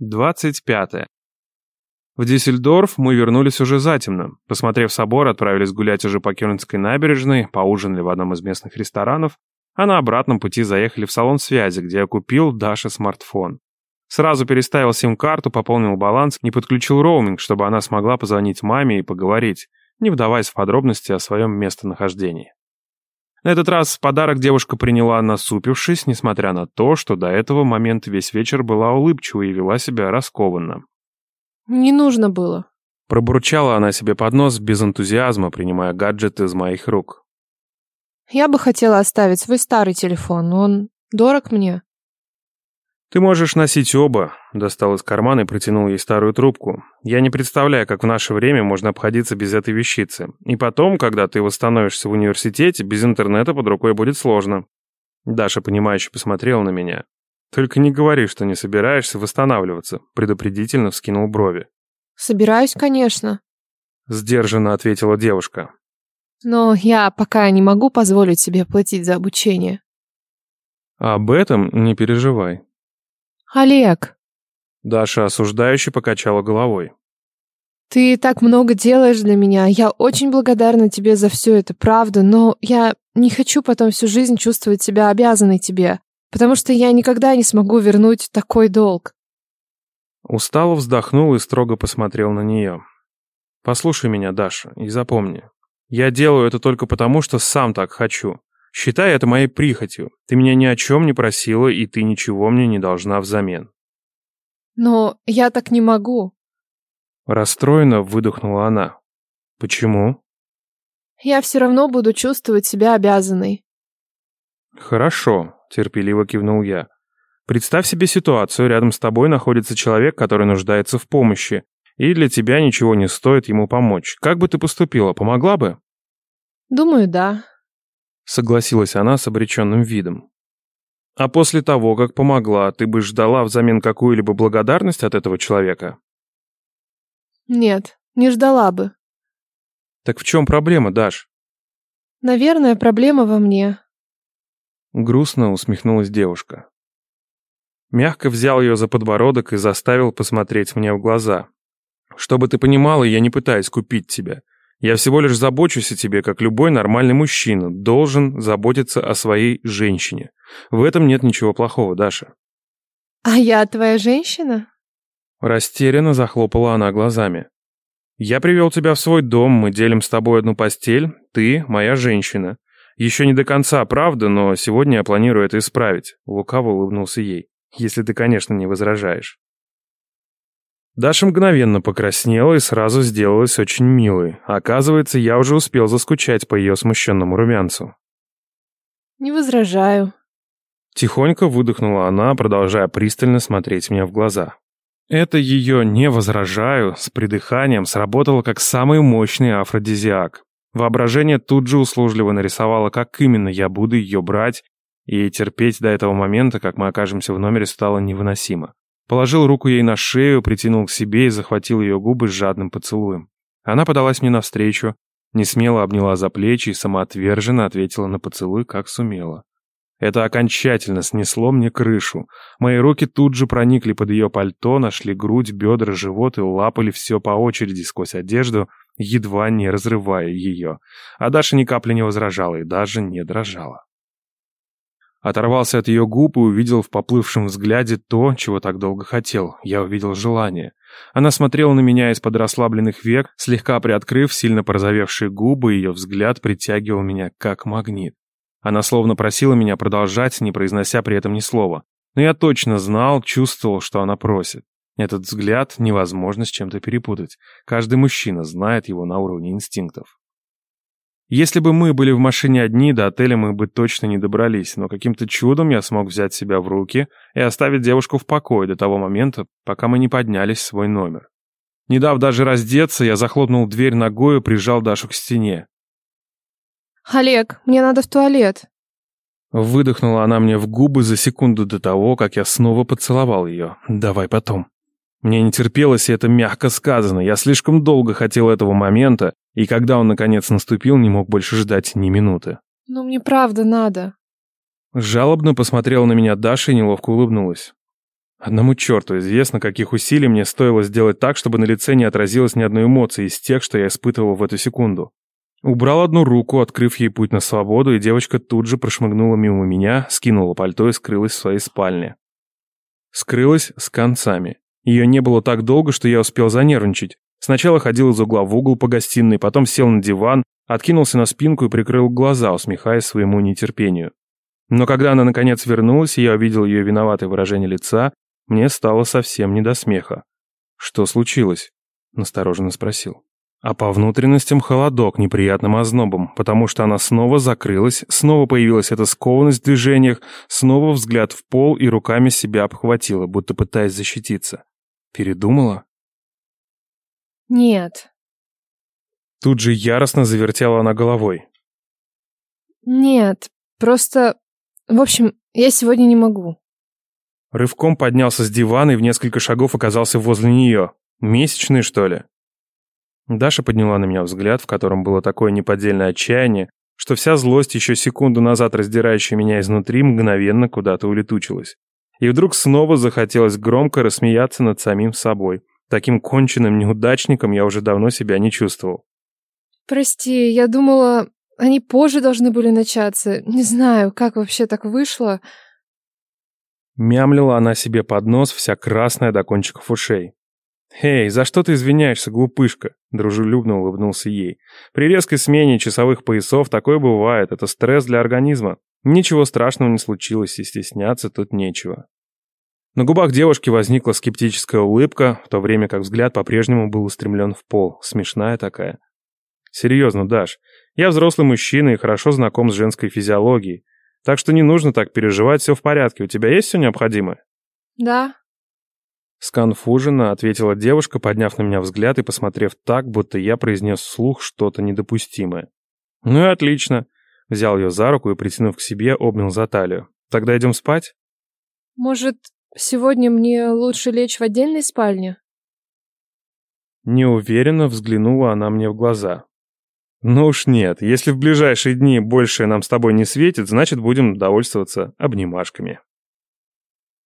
25. В Дюссельдорф мы вернулись уже затемно. Посмотрев собор, отправились гулять уже по Кёльнской набережной, поужинали в одном из местных ресторанов, а на обратном пути заехали в салон связи, где я купил Даше смартфон. Сразу переставил сим-карту, пополнил баланс, не подключил роуминг, чтобы она смогла позвонить маме и поговорить, не вдаваясь в подробности о своем местонахождении. На этот раз подарок девушка приняла насупившись, несмотря на то, что до этого момента весь вечер была улыбчива и вела себя раскованно. «Не нужно было». Пробурчала она себе под нос без энтузиазма, принимая гаджет из моих рук. «Я бы хотела оставить свой старый телефон, он дорог мне». «Ты можешь носить оба», — достал из кармана и протянул ей старую трубку. «Я не представляю, как в наше время можно обходиться без этой вещицы. И потом, когда ты восстановишься в университете, без интернета под рукой будет сложно». Даша, понимающе посмотрела на меня. «Только не говори, что не собираешься восстанавливаться», — предупредительно вскинул брови. «Собираюсь, конечно», — сдержанно ответила девушка. «Но я пока не могу позволить себе платить за обучение». «Об этом не переживай», Олег. Даша осуждающе покачала головой. Ты так много делаешь для меня. Я очень благодарна тебе за все это, правда, но я не хочу потом всю жизнь чувствовать себя обязанной тебе, потому что я никогда не смогу вернуть такой долг. Устало вздохнул и строго посмотрел на нее. Послушай меня, Даша, и запомни. Я делаю это только потому, что сам так хочу. Считай это моей прихотью. Ты меня ни о чем не просила, и ты ничего мне не должна взамен. Но я так не могу. Расстроенно выдохнула она. Почему? Я все равно буду чувствовать себя обязанной. Хорошо, терпеливо кивнул я. Представь себе ситуацию, рядом с тобой находится человек, который нуждается в помощи, и для тебя ничего не стоит ему помочь. Как бы ты поступила, помогла бы? Думаю, да согласилась она с обреченным видом. А после того, как помогла, ты бы ждала взамен какую-либо благодарность от этого человека? Нет, не ждала бы. Так в чем проблема, Даш? Наверное, проблема во мне. Грустно усмехнулась девушка. Мягко взял ее за подбородок и заставил посмотреть мне в глаза. Чтобы ты понимала, я не пытаюсь купить тебя. Я всего лишь забочусь о тебе, как любой нормальный мужчина должен заботиться о своей женщине. В этом нет ничего плохого, Даша. А я твоя женщина? Растерянно захлопала она глазами. Я привел тебя в свой дом, мы делим с тобой одну постель, ты моя женщина. Еще не до конца, правда, но сегодня я планирую это исправить. Лукаво улыбнулся ей. Если ты, конечно, не возражаешь. Даша мгновенно покраснела и сразу сделалась очень милой. Оказывается, я уже успел заскучать по ее смущенному румянцу. «Не возражаю». Тихонько выдохнула она, продолжая пристально смотреть мне в глаза. Это ее «не возражаю» с придыханием сработало как самый мощный афродизиак. Воображение тут же услужливо нарисовало, как именно я буду ее брать, и терпеть до этого момента, как мы окажемся в номере, стало невыносимо. Положил руку ей на шею, притянул к себе и захватил ее губы с жадным поцелуем. Она подалась мне навстречу, несмело обняла за плечи и самоотверженно ответила на поцелуй, как сумела. Это окончательно снесло мне крышу. Мои руки тут же проникли под ее пальто, нашли грудь, бедра, живот и лапали все по очереди сквозь одежду, едва не разрывая ее. А Даша ни капли не возражала и даже не дрожала. Оторвался от ее губ и увидел в поплывшем взгляде то, чего так долго хотел. Я увидел желание. Она смотрела на меня из-под расслабленных век, слегка приоткрыв сильно порозовевшие губы, ее взгляд притягивал меня как магнит. Она словно просила меня продолжать, не произнося при этом ни слова. Но я точно знал, чувствовал, что она просит. Этот взгляд невозможно с чем-то перепутать. Каждый мужчина знает его на уровне инстинктов. Если бы мы были в машине одни, до отеля мы бы точно не добрались, но каким-то чудом я смог взять себя в руки и оставить девушку в покое до того момента, пока мы не поднялись в свой номер. Не дав даже раздеться, я захлопнул дверь ногой и прижал Дашу к стене. «Олег, мне надо в туалет». Выдохнула она мне в губы за секунду до того, как я снова поцеловал ее. «Давай потом». Мне не терпелось, и это мягко сказано. Я слишком долго хотел этого момента, и когда он наконец наступил, не мог больше ждать ни минуты. «Но мне правда надо». Жалобно посмотрела на меня Даша и неловко улыбнулась. Одному черту известно, каких усилий мне стоило сделать так, чтобы на лице не отразилось ни одной эмоции из тех, что я испытывал в эту секунду. Убрал одну руку, открыв ей путь на свободу, и девочка тут же прошмыгнула мимо меня, скинула пальто и скрылась в своей спальне. Скрылась с концами. Ее не было так долго, что я успел занервничать. Сначала ходил из угла в угол по гостиной, потом сел на диван, откинулся на спинку и прикрыл глаза, усмехаясь своему нетерпению. Но когда она наконец вернулась, и я увидел ее виноватое выражение лица, мне стало совсем не до смеха. «Что случилось?» – настороженно спросил. А по внутренностям холодок неприятным ознобом, потому что она снова закрылась, снова появилась эта скованность в движениях, снова взгляд в пол и руками себя обхватила, будто пытаясь защититься. Передумала? Нет. Тут же яростно завертела она головой. Нет, просто... В общем, я сегодня не могу. Рывком поднялся с дивана и в несколько шагов оказался возле нее. Месячный, что ли? Даша подняла на меня взгляд, в котором было такое неподдельное отчаяние, что вся злость, еще секунду назад раздирающая меня изнутри, мгновенно куда-то улетучилась. И вдруг снова захотелось громко рассмеяться над самим собой. Таким конченным неудачником я уже давно себя не чувствовал. Прости, я думала, они позже должны были начаться. Не знаю, как вообще так вышло. Мямлила она себе под нос, вся красная до кончиков ушей. «Эй, за что ты извиняешься, глупышка?» – дружелюбно улыбнулся ей. «При резкой смене часовых поясов такое бывает, это стресс для организма. Ничего страшного не случилось, и стесняться тут нечего». На губах девушки возникла скептическая улыбка, в то время как взгляд по-прежнему был устремлен в пол, смешная такая. «Серьезно, Даш, я взрослый мужчина и хорошо знаком с женской физиологией. Так что не нужно так переживать, все в порядке. У тебя есть все необходимое? Да. Сконфуженно ответила девушка, подняв на меня взгляд и посмотрев так, будто я произнес вслух что-то недопустимое. Ну и отлично. Взял ее за руку и, притянув к себе, обнял за талию. Тогда идем спать? Может, сегодня мне лучше лечь в отдельной спальне? Неуверенно взглянула она мне в глаза. Ну уж нет, если в ближайшие дни больше нам с тобой не светит, значит будем довольствоваться обнимашками.